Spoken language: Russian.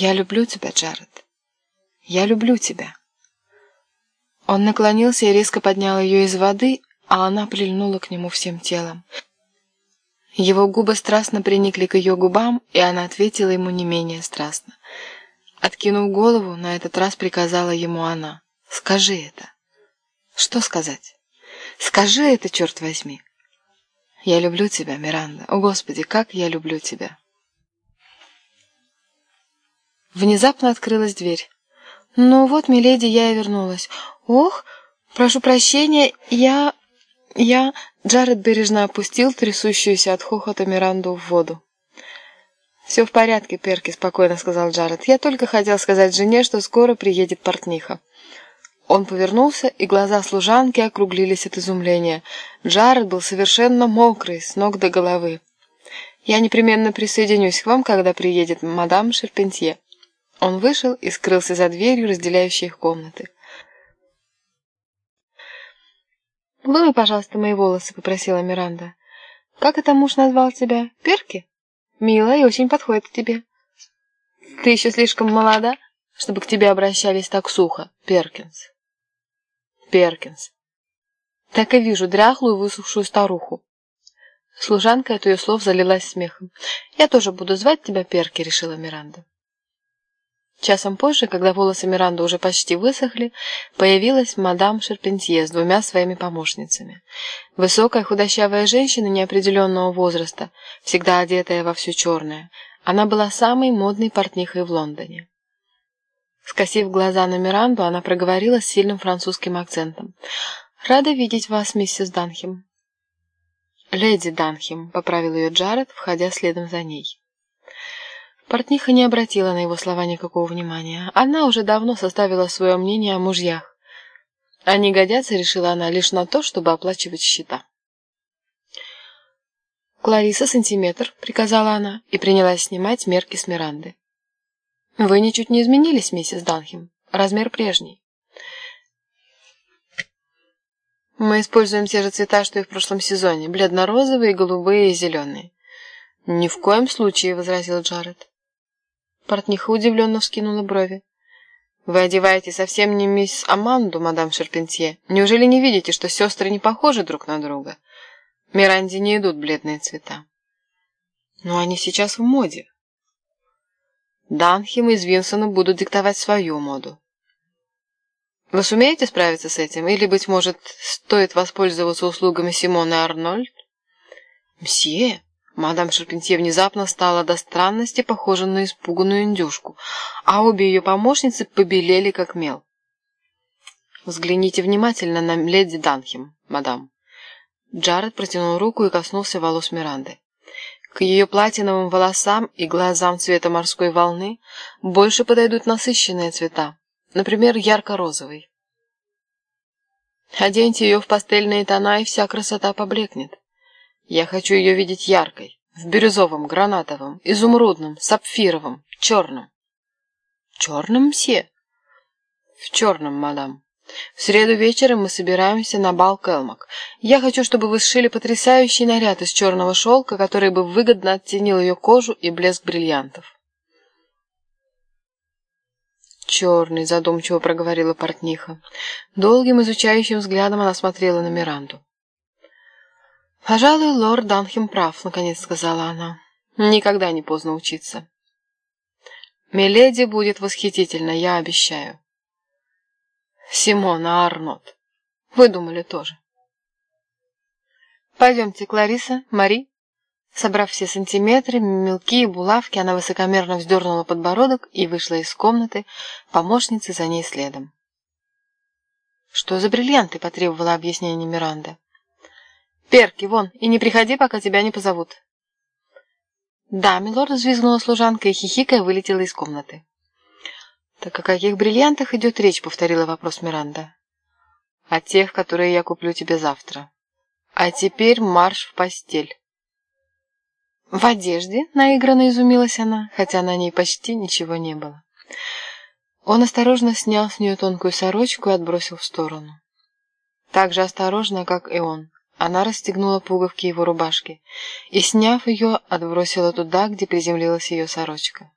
«Я люблю тебя, Джаред. Я люблю тебя». Он наклонился и резко поднял ее из воды, а она прильнула к нему всем телом. Его губы страстно приникли к ее губам, и она ответила ему не менее страстно. Откинув голову, на этот раз приказала ему она. «Скажи это». «Что сказать?» «Скажи это, черт возьми». «Я люблю тебя, Миранда. О, Господи, как я люблю тебя». Внезапно открылась дверь. «Ну вот, миледи, я и вернулась. Ох, прошу прощения, я... я...» Джаред бережно опустил трясущуюся от хохота Миранду в воду. «Все в порядке, Перки», — спокойно сказал Джаред. «Я только хотел сказать жене, что скоро приедет портниха». Он повернулся, и глаза служанки округлились от изумления. Джаред был совершенно мокрый, с ног до головы. «Я непременно присоединюсь к вам, когда приедет мадам Шерпентье». Он вышел и скрылся за дверью, разделяющей их комнаты. «Вымой, пожалуйста, мои волосы», — попросила Миранда. «Как это муж назвал тебя? Перки?» «Мило и очень подходит к тебе». «Ты еще слишком молода, чтобы к тебе обращались так сухо, Перкинс». «Перкинс». Так и вижу дряхлую высохшую старуху. Служанка от ее слов залилась смехом. «Я тоже буду звать тебя Перки», — решила Миранда. Часом позже, когда волосы Миранды уже почти высохли, появилась мадам Шерпентье с двумя своими помощницами. Высокая худощавая женщина неопределенного возраста, всегда одетая во все черное. Она была самой модной портнихой в Лондоне. Скосив глаза на Миранду, она проговорила с сильным французским акцентом. «Рада видеть вас, миссис Данхем». «Леди Данхем», — поправил ее Джаред, входя следом за ней. Портниха не обратила на его слова никакого внимания. Она уже давно составила свое мнение о мужьях. Они годятся, решила она, лишь на то, чтобы оплачивать счета. «Клариса, сантиметр», — приказала она, и принялась снимать мерки с Миранды. «Вы ничуть не изменились, миссис Данхем. Размер прежний». «Мы используем те же цвета, что и в прошлом сезоне. Бледно-розовые, голубые и зеленые». «Ни в коем случае», — возразил Джаред. Портниха удивленно вскинула брови. «Вы одеваете совсем не мисс Аманду, мадам Шерпентье. Неужели не видите, что сестры не похожи друг на друга? Миранде не идут бледные цвета». «Но они сейчас в моде». Данхим из Винсона будут диктовать свою моду. Вы сумеете справиться с этим? Или, быть может, стоит воспользоваться услугами Симоны Арнольд? Мсье, Мадам Шерпентье внезапно стала до странности похожа на испуганную индюшку, а обе ее помощницы побелели как мел. «Взгляните внимательно на леди Данхем, мадам». Джаред протянул руку и коснулся волос Миранды. К ее платиновым волосам и глазам цвета морской волны больше подойдут насыщенные цвета, например, ярко-розовый. Оденьте ее в пастельные тона, и вся красота поблекнет. Я хочу ее видеть яркой, в бирюзовом, гранатовом, изумрудном, сапфировом, черном. Черном, мсье? В черном, мадам. В среду вечером мы собираемся на бал Келмак. Я хочу, чтобы вы сшили потрясающий наряд из черного шелка, который бы выгодно оттенил ее кожу и блеск бриллиантов. «Черный», — задумчиво проговорила портниха. Долгим изучающим взглядом она смотрела на Миранду. «Пожалуй, лорд Данхем прав», — наконец сказала она. «Никогда не поздно учиться». «Миледи будет восхитительно, я обещаю». «Симона Арнот. Вы думали тоже». «Пойдемте, Клариса, Мари». Собрав все сантиметры, мелкие булавки, она высокомерно вздернула подбородок и вышла из комнаты, помощницы за ней следом. «Что за бриллианты?» — потребовала объяснение Миранда. «Перки, вон, и не приходи, пока тебя не позовут». «Да, милорд», — взвизгнула служанка и хихикая вылетела из комнаты. «Так о каких бриллиантах идет речь?» — повторила вопрос Миранда. «О тех, которые я куплю тебе завтра. А теперь марш в постель». «В одежде?» — наигранно изумилась она, хотя на ней почти ничего не было. Он осторожно снял с нее тонкую сорочку и отбросил в сторону. Так же осторожно, как и он. Она расстегнула пуговки его рубашки и, сняв ее, отбросила туда, где приземлилась ее сорочка.